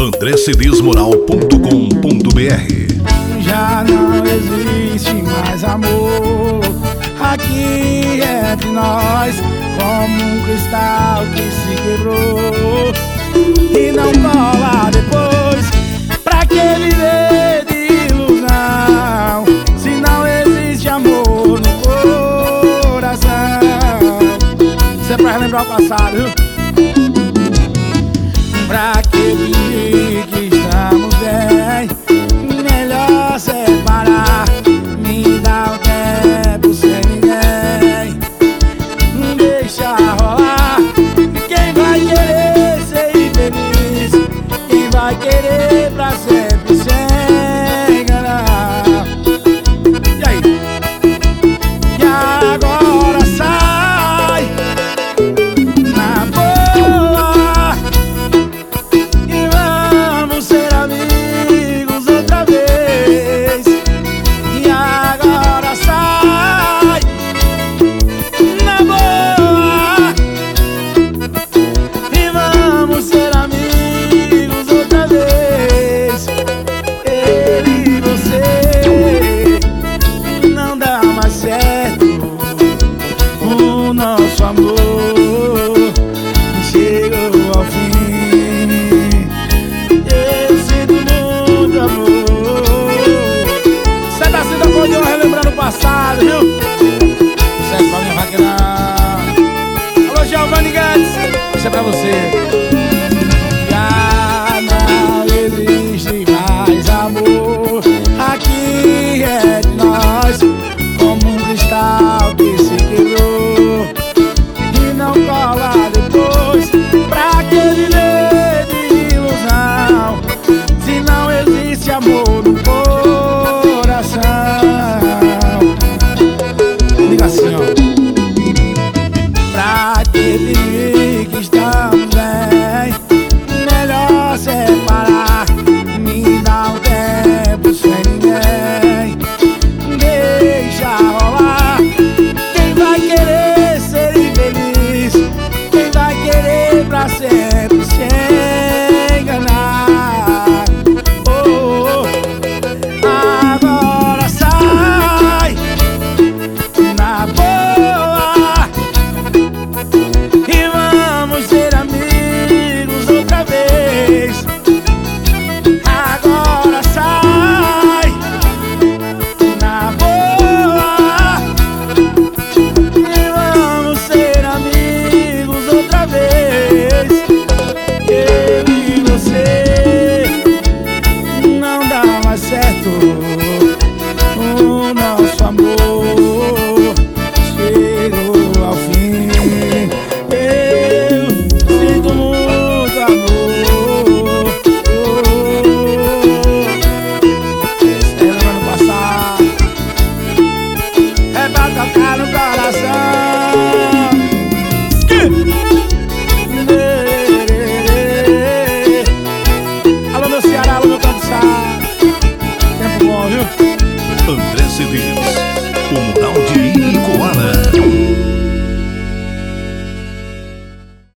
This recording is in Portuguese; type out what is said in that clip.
andrecedesmoral.com.br Já não existe mais amor aqui entre nós, como um cristal que se quebrou e não cola depois. Pra que viver de ilusão se não existe amor no coração? Isso é pra relembrar o passado, viu? Pra que viver